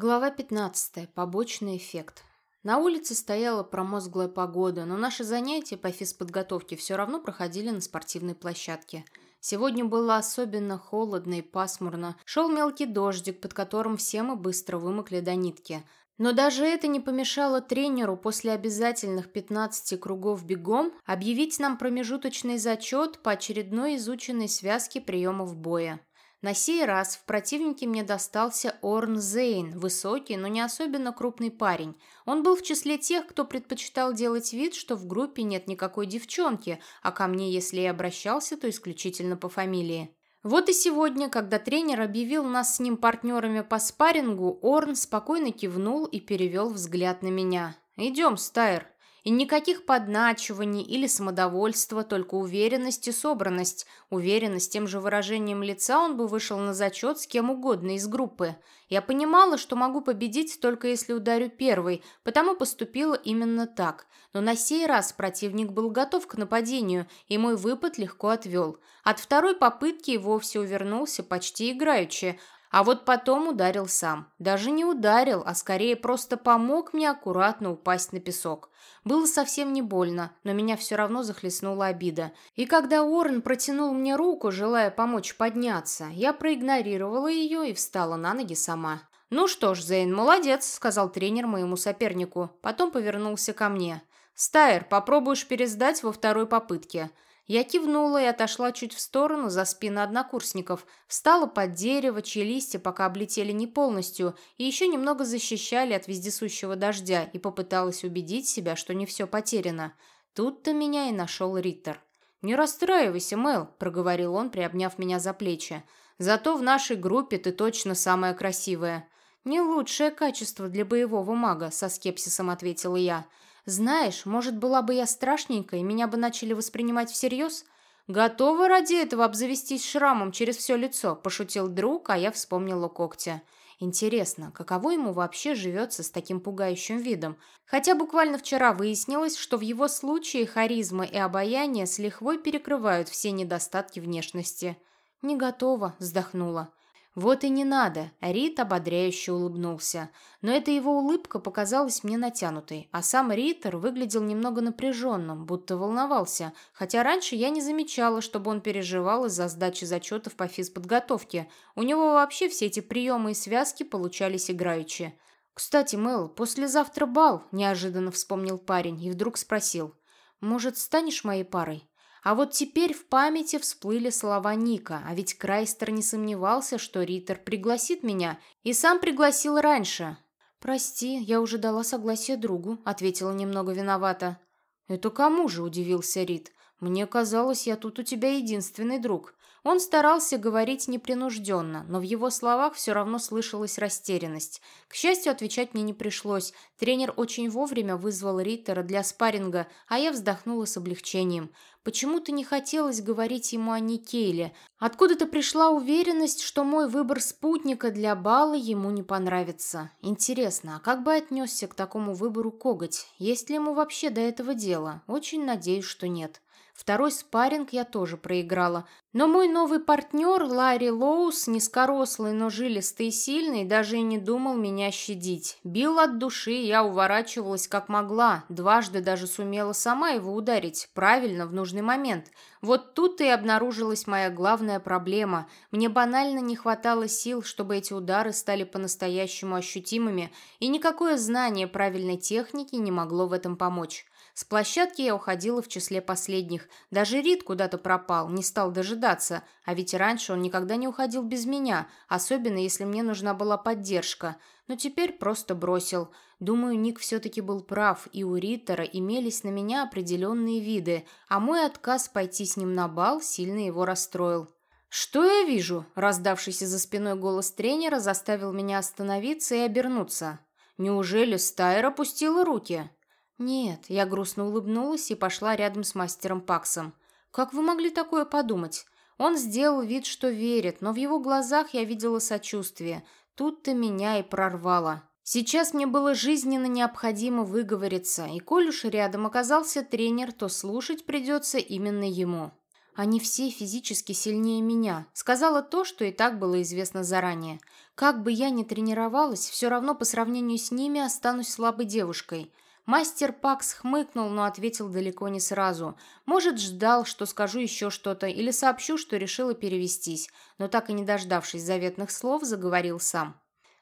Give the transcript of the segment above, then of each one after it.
Глава 15. Побочный эффект. На улице стояла промозглая погода, но наши занятия по физподготовке все равно проходили на спортивной площадке. Сегодня было особенно холодно и пасмурно. Шел мелкий дождик, под которым все мы быстро вымокли до нитки. Но даже это не помешало тренеру после обязательных 15 кругов бегом объявить нам промежуточный зачет по очередной изученной связке приемов боя. На сей раз в противнике мне достался Орн Зейн, высокий, но не особенно крупный парень. Он был в числе тех, кто предпочитал делать вид, что в группе нет никакой девчонки, а ко мне, если и обращался, то исключительно по фамилии. Вот и сегодня, когда тренер объявил нас с ним партнерами по спаррингу, Орн спокойно кивнул и перевел взгляд на меня. «Идем, Стайр». И никаких подначиваний или самодовольства, только уверенность и собранность. Уверенность тем же выражением лица он бы вышел на зачет с кем угодно из группы. Я понимала, что могу победить только если ударю первый, потому поступила именно так. Но на сей раз противник был готов к нападению, и мой выпад легко отвел. От второй попытки и вовсе увернулся почти играючи, а вот потом ударил сам. Даже не ударил, а скорее просто помог мне аккуратно упасть на песок. Было совсем не больно, но меня все равно захлестнула обида. И когда Уоррен протянул мне руку, желая помочь подняться, я проигнорировала ее и встала на ноги сама. «Ну что ж, Зейн, молодец», — сказал тренер моему сопернику. Потом повернулся ко мне. «Стайр, попробуешь пересдать во второй попытке». Я кивнула и отошла чуть в сторону за спину однокурсников, встала под дерево, чьи листья пока облетели не полностью и еще немного защищали от вездесущего дождя и попыталась убедить себя, что не все потеряно. Тут-то меня и нашел Риттер. «Не расстраивайся, Мэл», — проговорил он, приобняв меня за плечи. «Зато в нашей группе ты точно самая красивая». «Не лучшее качество для боевого мага», — со скепсисом ответила я. Знаешь, может, была бы я страшненькой, меня бы начали воспринимать всерьез? Готова ради этого обзавестись шрамом через все лицо, пошутил друг, а я вспомнила когтя. Интересно, каково ему вообще живется с таким пугающим видом? Хотя буквально вчера выяснилось, что в его случае харизма и обаяние с лихвой перекрывают все недостатки внешности. «Не готова», — вздохнула. «Вот и не надо», — Рит ободряюще улыбнулся. Но эта его улыбка показалась мне натянутой, а сам Риттер выглядел немного напряженным, будто волновался, хотя раньше я не замечала, чтобы он переживал из-за сдачи зачетов по физподготовке. У него вообще все эти приемы и связки получались играючи. «Кстати, Мэл, послезавтра бал», — неожиданно вспомнил парень и вдруг спросил. «Может, станешь моей парой?» А вот теперь в памяти всплыли слова Ника, а ведь Крайстер не сомневался, что Риттер пригласит меня, и сам пригласил раньше. «Прости, я уже дала согласие другу», — ответила немного виновата. «Это кому же?» — удивился Рит. «Мне казалось, я тут у тебя единственный друг». Он старался говорить непринужденно, но в его словах все равно слышалась растерянность. К счастью, отвечать мне не пришлось. Тренер очень вовремя вызвал Риттера для спарринга, а я вздохнула с облегчением. Почему-то не хотелось говорить ему о Никейле. Откуда-то пришла уверенность, что мой выбор спутника для бала ему не понравится. Интересно, а как бы отнесся к такому выбору коготь? Есть ли ему вообще до этого дело? Очень надеюсь, что нет. Второй спарринг я тоже проиграла. Но мой новый партнер, Ларри Лоус, низкорослый, но жилистый и сильный, даже и не думал меня щадить. Бил от души, я уворачивалась как могла. Дважды даже сумела сама его ударить, правильно, в нужный момент. Вот тут и обнаружилась моя главная проблема. Мне банально не хватало сил, чтобы эти удары стали по-настоящему ощутимыми, и никакое знание правильной техники не могло в этом помочь. С площадки я уходила в числе последних. Даже Рид куда-то пропал, не стал дожидаться. А ведь раньше он никогда не уходил без меня, особенно если мне нужна была поддержка. Но теперь просто бросил. Думаю, Ник все-таки был прав, и у Риттера имелись на меня определенные виды, а мой отказ пойти с ним на бал сильно его расстроил. «Что я вижу?» – раздавшийся за спиной голос тренера заставил меня остановиться и обернуться. «Неужели Стайр опустила руки?» «Нет», я грустно улыбнулась и пошла рядом с мастером Паксом. «Как вы могли такое подумать?» Он сделал вид, что верит, но в его глазах я видела сочувствие. Тут-то меня и прорвало. Сейчас мне было жизненно необходимо выговориться, и коль уж рядом оказался тренер, то слушать придется именно ему. Они все физически сильнее меня. Сказала то, что и так было известно заранее. Как бы я ни тренировалась, все равно по сравнению с ними останусь слабой девушкой. Мастер Пакс хмыкнул, но ответил далеко не сразу. Может, ждал, что скажу еще что-то, или сообщу, что решила перевестись, но так и не дождавшись заветных слов, заговорил сам.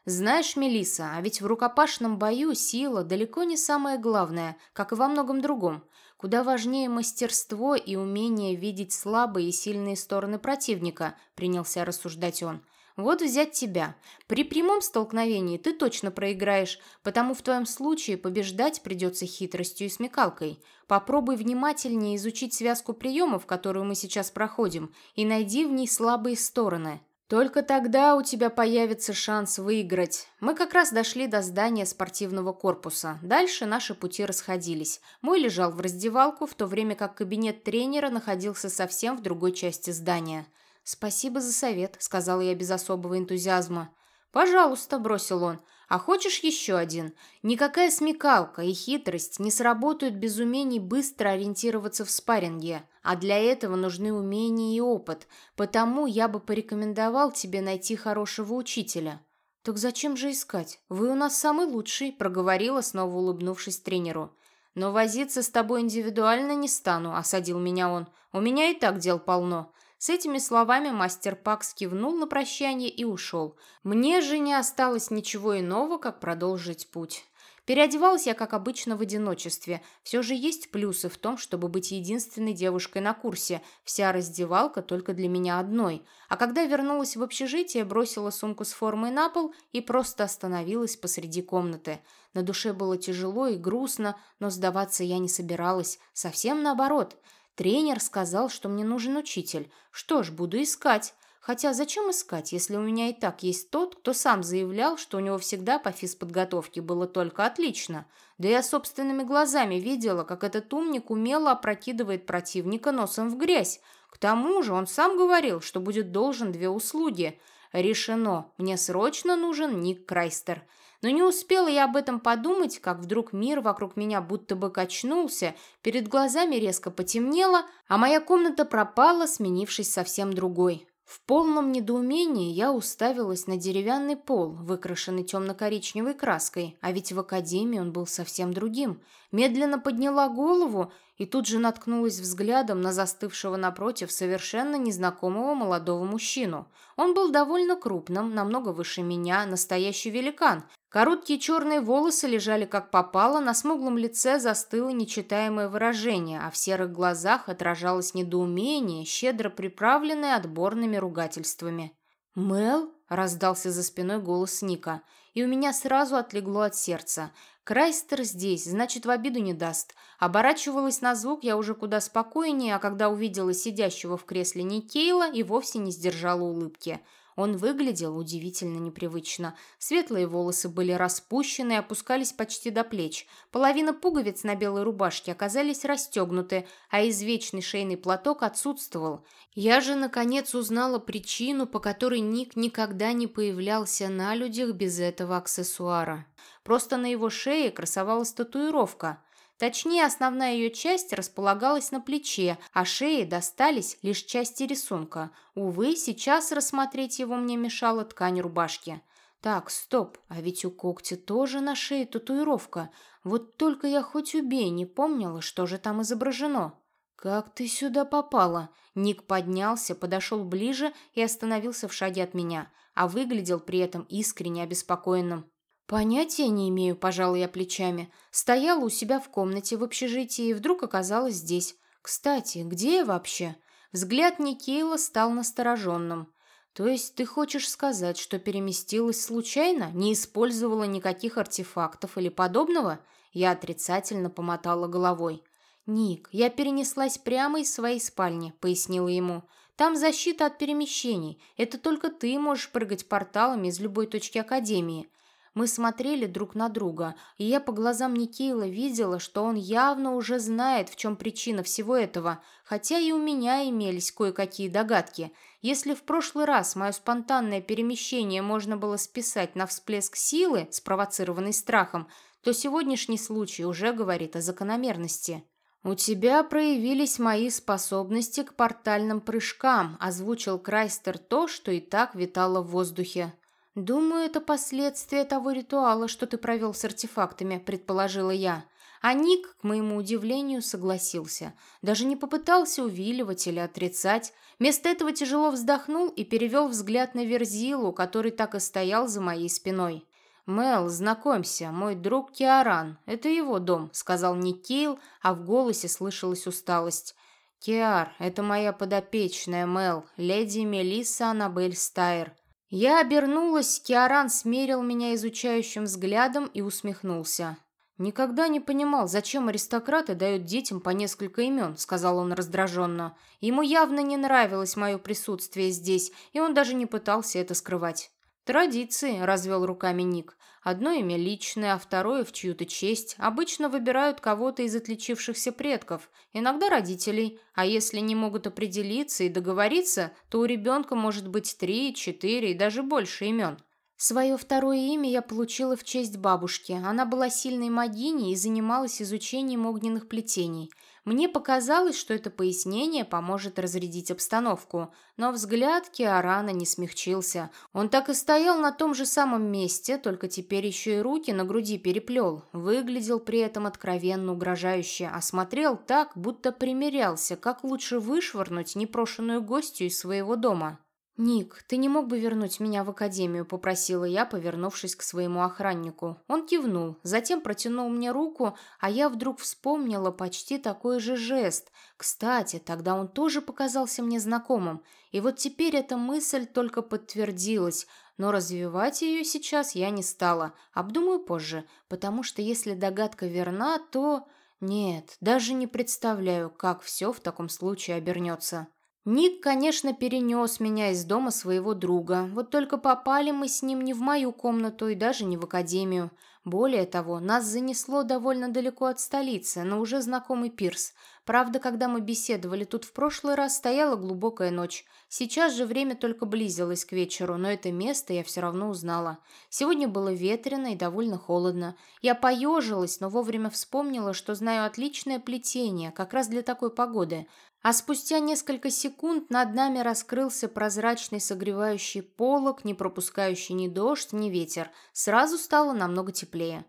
«Знаешь, Мелиса, а ведь в рукопашном бою сила далеко не самое главное, как и во многом другом. Куда важнее мастерство и умение видеть слабые и сильные стороны противника, принялся рассуждать он. Вот взять тебя. При прямом столкновении ты точно проиграешь, потому в твоем случае побеждать придется хитростью и смекалкой. Попробуй внимательнее изучить связку приемов, которую мы сейчас проходим, и найди в ней слабые стороны. Только тогда у тебя появится шанс выиграть. Мы как раз дошли до здания спортивного корпуса. Дальше наши пути расходились. Мой лежал в раздевалку, в то время как кабинет тренера находился совсем в другой части здания. «Спасибо за совет», — сказала я без особого энтузиазма. «Пожалуйста», — бросил он. «А хочешь еще один? Никакая смекалка и хитрость не сработают без умений быстро ориентироваться в спарринге, а для этого нужны умения и опыт, потому я бы порекомендовал тебе найти хорошего учителя». «Так зачем же искать? Вы у нас самый лучший», — проговорила, снова улыбнувшись тренеру. «Но возиться с тобой индивидуально не стану», — осадил меня он. «У меня и так дел полно. С этими словами мастер Пакс кивнул на прощание и ушел. Мне же не осталось ничего иного, как продолжить путь. Переодевалась я, как обычно, в одиночестве. Все же есть плюсы в том, чтобы быть единственной девушкой на курсе. Вся раздевалка только для меня одной. А когда вернулась в общежитие, бросила сумку с формой на пол и просто остановилась посреди комнаты. На душе было тяжело и грустно, но сдаваться я не собиралась. Совсем наоборот – Тренер сказал, что мне нужен учитель. Что ж, буду искать. Хотя зачем искать, если у меня и так есть тот, кто сам заявлял, что у него всегда по физподготовке было только отлично. Да я собственными глазами видела, как этот умник умело опрокидывает противника носом в грязь. К тому же он сам говорил, что будет должен две услуги. Решено. Мне срочно нужен Ник Крайстер. Но не успела я об этом подумать, как вдруг мир вокруг меня будто бы качнулся, перед глазами резко потемнело, а моя комната пропала, сменившись совсем другой. В полном недоумении я уставилась на деревянный пол, выкрашенный темно-коричневой краской, а ведь в академии он был совсем другим. Медленно подняла голову и тут же наткнулась взглядом на застывшего напротив совершенно незнакомого молодого мужчину. Он был довольно крупным, намного выше меня, настоящий великан. Короткие черные волосы лежали как попало, на смуглом лице застыло нечитаемое выражение, а в серых глазах отражалось недоумение, щедро приправленное отборными ругательствами. «Мел?» – раздался за спиной голос Ника, и у меня сразу отлегло от сердца. Крайстер здесь, значит, в обиду не даст. Оборачивалась на звук я уже куда спокойнее, а когда увидела сидящего в кресле Никейла и вовсе не сдержала улыбки. Он выглядел удивительно непривычно. Светлые волосы были распущены и опускались почти до плеч. Половина пуговиц на белой рубашке оказались расстегнуты, а извечный шейный платок отсутствовал. Я же, наконец, узнала причину, по которой Ник никогда не появлялся на людях без этого аксессуара. Просто на его шее красовалась татуировка. Точнее, основная ее часть располагалась на плече, а шее достались лишь части рисунка. Увы, сейчас рассмотреть его мне мешала ткань рубашки. Так, стоп, а ведь у когти тоже на шее татуировка. Вот только я хоть убей, не помнила, что же там изображено. «Как ты сюда попала?» Ник поднялся, подошел ближе и остановился в шаге от меня, а выглядел при этом искренне обеспокоенным. Понятия не имею, пожалуй, я плечами. Стояла у себя в комнате в общежитии и вдруг оказалась здесь. Кстати, где я вообще? Взгляд Никейла стал настороженным. То есть ты хочешь сказать, что переместилась случайно, не использовала никаких артефактов или подобного? Я отрицательно помотала головой. «Ник, я перенеслась прямо из своей спальни», — пояснила ему. «Там защита от перемещений. Это только ты можешь прыгать порталами из любой точки Академии. Мы смотрели друг на друга, и я по глазам Никейла видела, что он явно уже знает, в чем причина всего этого, хотя и у меня имелись кое-какие догадки. Если в прошлый раз мое спонтанное перемещение можно было списать на всплеск силы, спровоцированный страхом, то сегодняшний случай уже говорит о закономерности. «У тебя проявились мои способности к портальным прыжкам», озвучил Крайстер то, что и так витало в воздухе. «Думаю, это последствия того ритуала, что ты провел с артефактами», предположила я. А Ник, к моему удивлению, согласился. Даже не попытался увиливать или отрицать. Вместо этого тяжело вздохнул и перевел взгляд на Верзилу, который так и стоял за моей спиной. «Мел, знакомься, мой друг Киаран. Это его дом», — сказал Никейл, а в голосе слышалась усталость. «Киар, это моя подопечная Мел, леди Мелисса Аннабель Стайр». Я обернулась, Киаран смерил меня изучающим взглядом и усмехнулся. «Никогда не понимал, зачем аристократы дают детям по несколько имен», — сказал он раздраженно. Ему явно не нравилось мое присутствие здесь, и он даже не пытался это скрывать. «Традиции», — развел руками Ник. «Одно имя личное, а второе в чью-то честь. Обычно выбирают кого-то из отличившихся предков, иногда родителей. А если не могут определиться и договориться, то у ребенка может быть три, четыре и даже больше имен. Свое второе имя я получила в честь бабушки. Она была сильной магиней и занималась изучением огненных плетений. Мне показалось, что это пояснение поможет разрядить обстановку, но взгляд Киарана не смягчился. Он так и стоял на том же самом месте, только теперь еще и руки на груди переплел. Выглядел при этом откровенно угрожающе, а смотрел так, будто примерялся, как лучше вышвырнуть непрошенную гостью из своего дома. «Ник, ты не мог бы вернуть меня в академию?» – попросила я, повернувшись к своему охраннику. Он кивнул, затем протянул мне руку, а я вдруг вспомнила почти такой же жест. Кстати, тогда он тоже показался мне знакомым. И вот теперь эта мысль только подтвердилась, но развивать ее сейчас я не стала. Обдумаю позже, потому что если догадка верна, то... Нет, даже не представляю, как все в таком случае обернется. Ник, конечно, перенес меня из дома своего друга, вот только попали мы с ним не в мою комнату и даже не в академию. Более того, нас занесло довольно далеко от столицы, на уже знакомый пирс. Правда, когда мы беседовали тут в прошлый раз, стояла глубокая ночь. Сейчас же время только близилось к вечеру, но это место я все равно узнала. Сегодня было ветрено и довольно холодно. Я поежилась, но вовремя вспомнила, что знаю отличное плетение, как раз для такой погоды. А спустя несколько секунд над нами раскрылся прозрачный согревающий полог, не пропускающий ни дождь, ни ветер. Сразу стало намного теплее.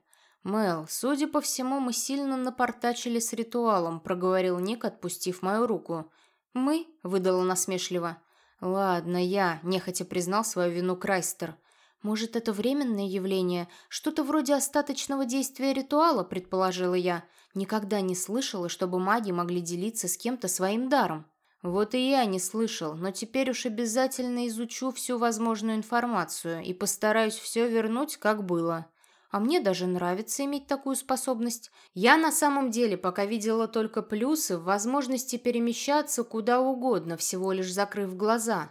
«Мэл, судя по всему, мы сильно напортачили с ритуалом», — проговорил Ник, отпустив мою руку. «Мы?» — выдала насмешливо. «Ладно, я», — нехотя признал свою вину Крайстер. «Может, это временное явление? Что-то вроде остаточного действия ритуала», — предположила я. Никогда не слышала, чтобы маги могли делиться с кем-то своим даром. Вот и я не слышал, но теперь уж обязательно изучу всю возможную информацию и постараюсь все вернуть, как было. А мне даже нравится иметь такую способность. Я на самом деле пока видела только плюсы в возможности перемещаться куда угодно, всего лишь закрыв глаза.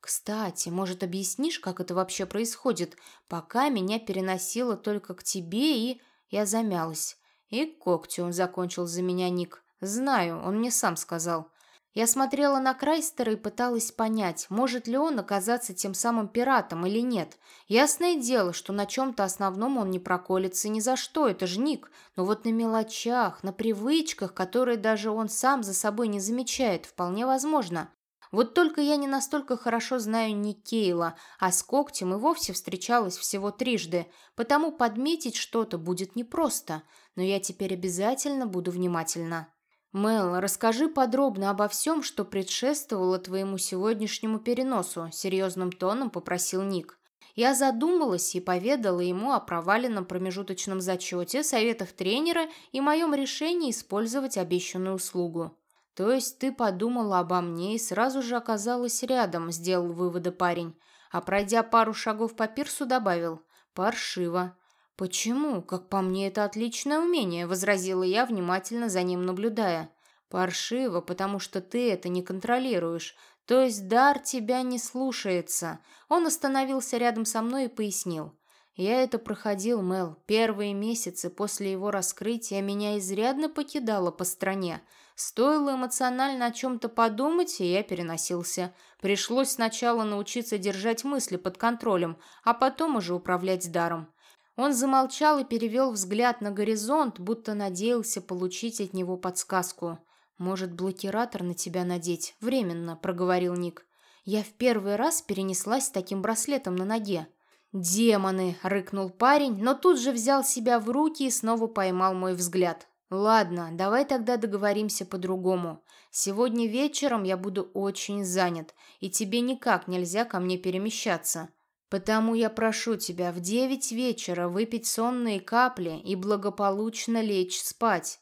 Кстати, может, объяснишь, как это вообще происходит? Пока меня переносило только к тебе и... Я замялась. «И когтю», — закончил за меня Ник. «Знаю, он мне сам сказал». Я смотрела на Крайстера и пыталась понять, может ли он оказаться тем самым пиратом или нет. Ясное дело, что на чем-то основном он не проколется ни за что, это же Ник. Но вот на мелочах, на привычках, которые даже он сам за собой не замечает, вполне возможно. Вот только я не настолько хорошо знаю Никейла, а с когтем и вовсе встречалась всего трижды, потому подметить что-то будет непросто, но я теперь обязательно буду внимательна. «Мел, расскажи подробно обо всем, что предшествовало твоему сегодняшнему переносу», — серьезным тоном попросил Ник. Я задумалась и поведала ему о проваленном промежуточном зачете, советах тренера и моем решении использовать обещанную услугу. «То есть ты подумала обо мне и сразу же оказалась рядом», — сделал выводы парень. А пройдя пару шагов по пирсу, добавил «Паршиво». «Почему? Как по мне, это отличное умение», — возразила я, внимательно за ним наблюдая. «Паршиво, потому что ты это не контролируешь. То есть дар тебя не слушается». Он остановился рядом со мной и пояснил. Я это проходил, Мел. Первые месяцы после его раскрытия меня изрядно покидало по стране. Стоило эмоционально о чем-то подумать, и я переносился. Пришлось сначала научиться держать мысли под контролем, а потом уже управлять даром. Он замолчал и перевел взгляд на горизонт, будто надеялся получить от него подсказку. «Может, блокиратор на тебя надеть? Временно», — проговорил Ник. «Я в первый раз перенеслась с таким браслетом на ноге». «Демоны!» — рыкнул парень, но тут же взял себя в руки и снова поймал мой взгляд. «Ладно, давай тогда договоримся по-другому. Сегодня вечером я буду очень занят, и тебе никак нельзя ко мне перемещаться. Потому я прошу тебя в девять вечера выпить сонные капли и благополучно лечь спать».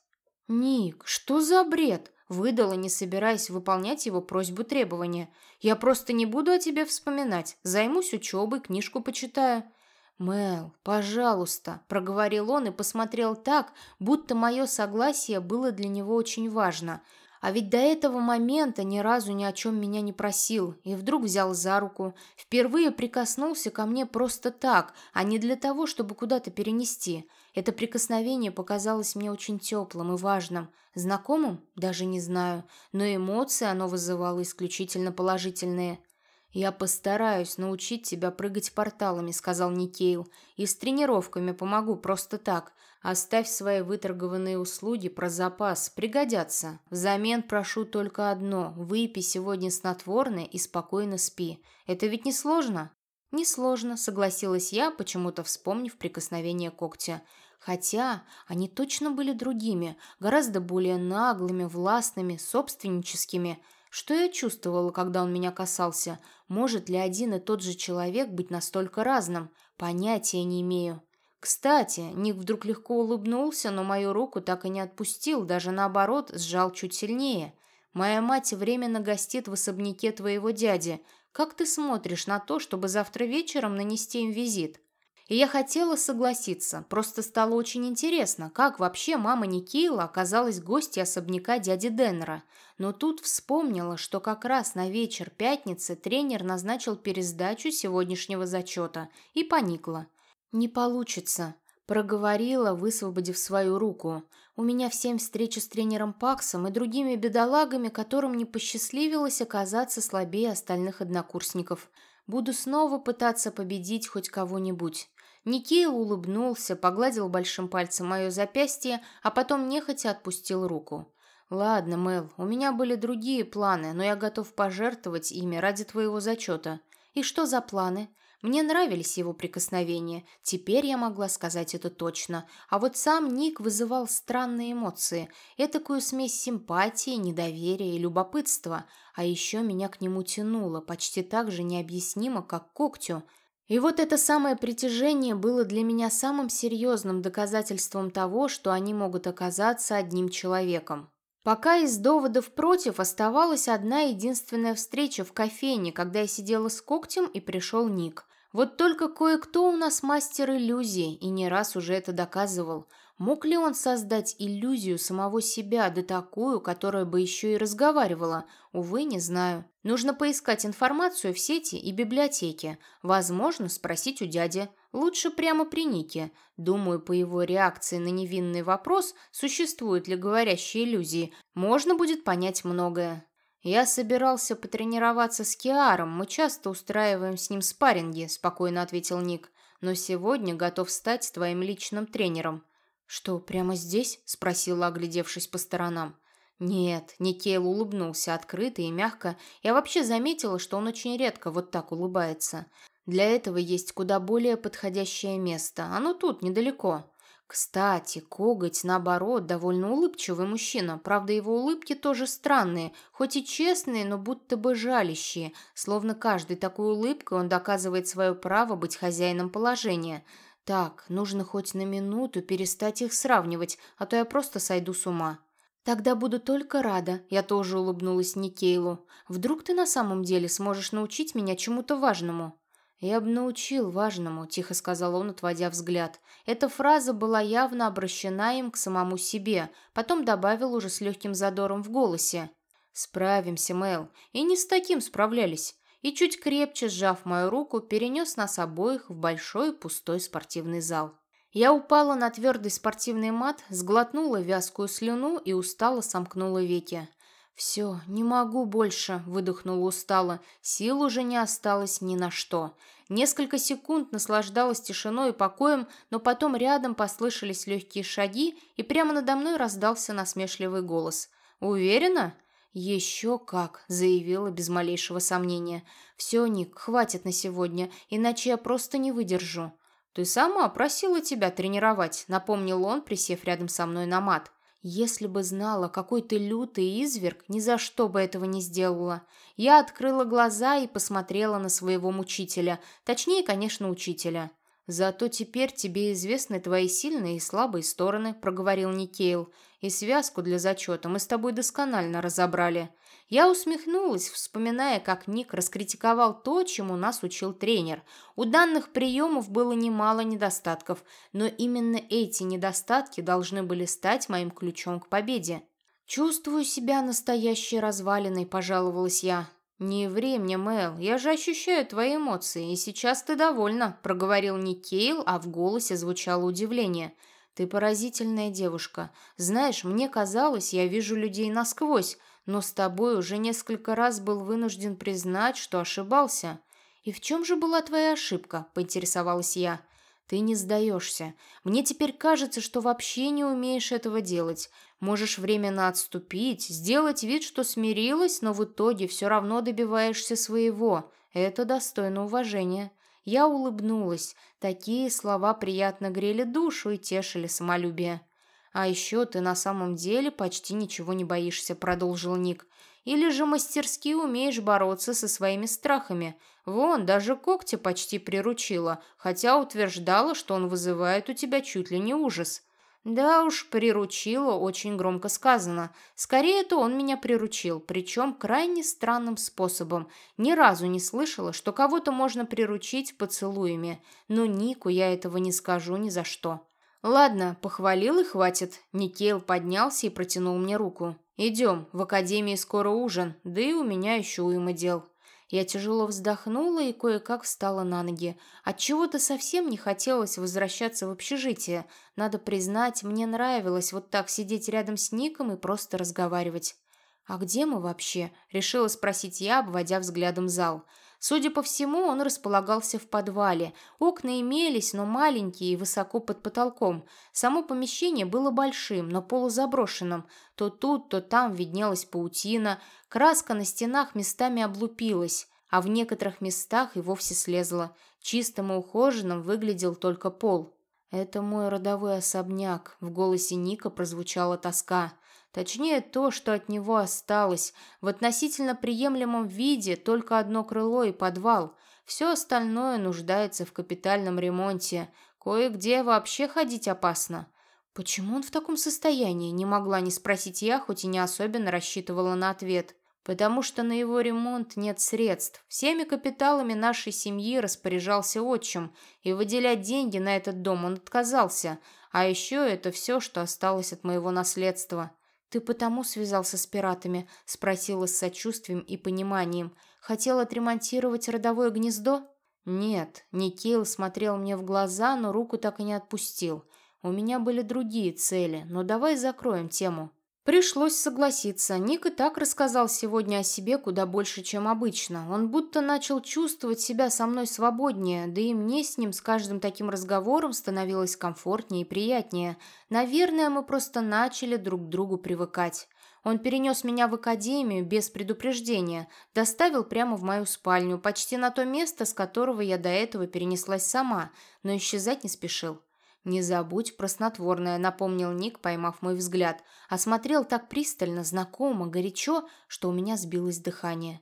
«Ник, что за бред?» Выдала, не собираясь выполнять его просьбу требования. «Я просто не буду о тебе вспоминать. Займусь учебой, книжку почитаю». «Мэл, пожалуйста», — проговорил он и посмотрел так, будто мое согласие было для него очень важно — а ведь до этого момента ни разу ни о чем меня не просил, и вдруг взял за руку, впервые прикоснулся ко мне просто так, а не для того, чтобы куда-то перенести. Это прикосновение показалось мне очень теплым и важным. Знакомым? Даже не знаю, но эмоции оно вызывало исключительно положительные. «Я постараюсь научить тебя прыгать порталами», — сказал Никейл. «И с тренировками помогу просто так. Оставь свои выторгованные услуги про запас, пригодятся. Взамен прошу только одно – выпей сегодня снотворное и спокойно спи. Это ведь не сложно?» «Не сложно», — согласилась я, почему-то вспомнив прикосновение когтя. Хотя они точно были другими, гораздо более наглыми, властными, собственническими – что я чувствовала, когда он меня касался? Может ли один и тот же человек быть настолько разным? Понятия не имею. Кстати, Ник вдруг легко улыбнулся, но мою руку так и не отпустил, даже наоборот, сжал чуть сильнее. «Моя мать временно гостит в особняке твоего дяди. Как ты смотришь на то, чтобы завтра вечером нанести им визит?» И я хотела согласиться, просто стало очень интересно, как вообще мама Никейла оказалась гостьей особняка дяди Деннера. Но тут вспомнила, что как раз на вечер пятницы тренер назначил пересдачу сегодняшнего зачета, и поникла. «Не получится», – проговорила, высвободив свою руку. «У меня в семь встреча с тренером Паксом и другими бедолагами, которым не посчастливилось оказаться слабее остальных однокурсников. Буду снова пытаться победить хоть кого-нибудь». Никейл улыбнулся, погладил большим пальцем мое запястье, а потом нехотя отпустил руку. «Ладно, Мэл, у меня были другие планы, но я готов пожертвовать ими ради твоего зачета. И что за планы?» Мне нравились его прикосновения, теперь я могла сказать это точно. А вот сам Ник вызывал странные эмоции, этакую смесь симпатии, недоверия и любопытства. А еще меня к нему тянуло, почти так же необъяснимо, как к когтю – и вот это самое притяжение было для меня самым серьезным доказательством того, что они могут оказаться одним человеком. Пока из доводов против оставалась одна единственная встреча в кофейне, когда я сидела с когтем и пришел Ник. Вот только кое-кто у нас мастер иллюзий, и не раз уже это доказывал. Мог ли он создать иллюзию самого себя, да такую, которая бы еще и разговаривала? Увы, не знаю. Нужно поискать информацию в сети и библиотеке. Возможно, спросить у дяди. Лучше прямо при Нике. Думаю, по его реакции на невинный вопрос, существуют ли говорящие иллюзии, можно будет понять многое. «Я собирался потренироваться с Киаром, мы часто устраиваем с ним спарринги», – спокойно ответил Ник. «Но сегодня готов стать твоим личным тренером». «Что, прямо здесь?» – спросила, оглядевшись по сторонам. «Нет», – Никейл улыбнулся открыто и мягко. Я вообще заметила, что он очень редко вот так улыбается. Для этого есть куда более подходящее место. Оно тут, недалеко. Кстати, коготь, наоборот, довольно улыбчивый мужчина. Правда, его улыбки тоже странные, хоть и честные, но будто бы жалящие. Словно каждой такой улыбкой он доказывает свое право быть хозяином положения – так, нужно хоть на минуту перестать их сравнивать, а то я просто сойду с ума. Тогда буду только рада, я тоже улыбнулась Никейлу. Вдруг ты на самом деле сможешь научить меня чему-то важному? «Я бы научил важному», — тихо сказал он, отводя взгляд. Эта фраза была явно обращена им к самому себе, потом добавил уже с легким задором в голосе. «Справимся, Мэл. И не с таким справлялись и, чуть крепче сжав мою руку, перенес нас обоих в большой пустой спортивный зал. Я упала на твердый спортивный мат, сглотнула вязкую слюну и устало сомкнула веки. «Все, не могу больше», — выдохнула устало. Сил уже не осталось ни на что. Несколько секунд наслаждалась тишиной и покоем, но потом рядом послышались легкие шаги, и прямо надо мной раздался насмешливый голос. «Уверена?» «Еще как», — заявила без малейшего сомнения. «Все, Ник, хватит на сегодня, иначе я просто не выдержу». «Ты сама просила тебя тренировать», — напомнил он, присев рядом со мной на мат. Если бы знала, какой ты лютый изверг, ни за что бы этого не сделала. Я открыла глаза и посмотрела на своего мучителя, точнее, конечно, учителя. «Зато теперь тебе известны твои сильные и слабые стороны», — проговорил Никейл. «И связку для зачета мы с тобой досконально разобрали. Я усмехнулась, вспоминая, как Ник раскритиковал то, чему нас учил тренер. У данных приемов было немало недостатков, но именно эти недостатки должны были стать моим ключом к победе. «Чувствую себя настоящей развалиной», – пожаловалась я. «Не ври мне, Мэл, я же ощущаю твои эмоции, и сейчас ты довольна», – проговорил Никейл, а в голосе звучало удивление – ты поразительная девушка. Знаешь, мне казалось, я вижу людей насквозь, но с тобой уже несколько раз был вынужден признать, что ошибался. И в чем же была твоя ошибка?» – поинтересовалась я. «Ты не сдаешься. Мне теперь кажется, что вообще не умеешь этого делать. Можешь временно отступить, сделать вид, что смирилась, но в итоге все равно добиваешься своего. Это достойно уважения. Я улыбнулась. Такие слова приятно грели душу и тешили самолюбие. «А еще ты на самом деле почти ничего не боишься», — продолжил Ник. «Или же мастерски умеешь бороться со своими страхами. Вон, даже когти почти приручила, хотя утверждала, что он вызывает у тебя чуть ли не ужас». Да уж, приручила, очень громко сказано. Скорее, это он меня приручил, причем крайне странным способом. Ни разу не слышала, что кого-то можно приручить поцелуями. Но Нику я этого не скажу ни за что. Ладно, похвалил и хватит. Никейл поднялся и протянул мне руку. Идем, в академии скоро ужин, да и у меня еще уйма дел. Я тяжело вздохнула и кое-как встала на ноги. Отчего-то совсем не хотелось возвращаться в общежитие. Надо признать, мне нравилось вот так сидеть рядом с Ником и просто разговаривать. «А где мы вообще?» – решила спросить я, обводя взглядом зал. Судя по всему, он располагался в подвале. Окна имелись, но маленькие и высоко под потолком. Само помещение было большим, но полузаброшенным. То тут, то там виднелась паутина. Краска на стенах местами облупилась, а в некоторых местах и вовсе слезла. Чистым и ухоженным выглядел только пол. «Это мой родовой особняк», — в голосе Ника прозвучала тоска. Точнее, то, что от него осталось. В относительно приемлемом виде только одно крыло и подвал. Все остальное нуждается в капитальном ремонте. Кое-где вообще ходить опасно. Почему он в таком состоянии, не могла не спросить я, хоть и не особенно рассчитывала на ответ. Потому что на его ремонт нет средств. Всеми капиталами нашей семьи распоряжался отчим, и выделять деньги на этот дом он отказался. А еще это все, что осталось от моего наследства. «Ты потому связался с пиратами?» – спросила с сочувствием и пониманием. «Хотел отремонтировать родовое гнездо?» «Нет». Никейл смотрел мне в глаза, но руку так и не отпустил. «У меня были другие цели, но давай закроем тему». Пришлось согласиться. Ник и так рассказал сегодня о себе куда больше, чем обычно. Он будто начал чувствовать себя со мной свободнее, да и мне с ним с каждым таким разговором становилось комфортнее и приятнее. Наверное, мы просто начали друг к другу привыкать. Он перенес меня в академию без предупреждения, доставил прямо в мою спальню, почти на то место, с которого я до этого перенеслась сама, но исчезать не спешил. «Не забудь про снотворное», — напомнил Ник, поймав мой взгляд. Осмотрел так пристально, знакомо, горячо, что у меня сбилось дыхание.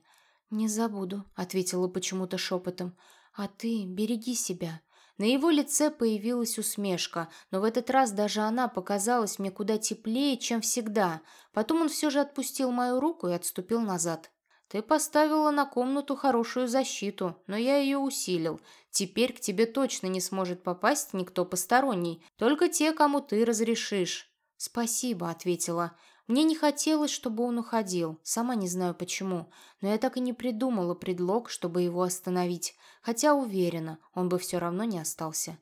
«Не забуду», — ответила почему-то шепотом. «А ты береги себя». На его лице появилась усмешка, но в этот раз даже она показалась мне куда теплее, чем всегда. Потом он все же отпустил мою руку и отступил назад. Ты поставила на комнату хорошую защиту, но я ее усилил. Теперь к тебе точно не сможет попасть никто посторонний, только те, кому ты разрешишь». «Спасибо», — ответила. Мне не хотелось, чтобы он уходил, сама не знаю почему, но я так и не придумала предлог, чтобы его остановить, хотя уверена, он бы все равно не остался.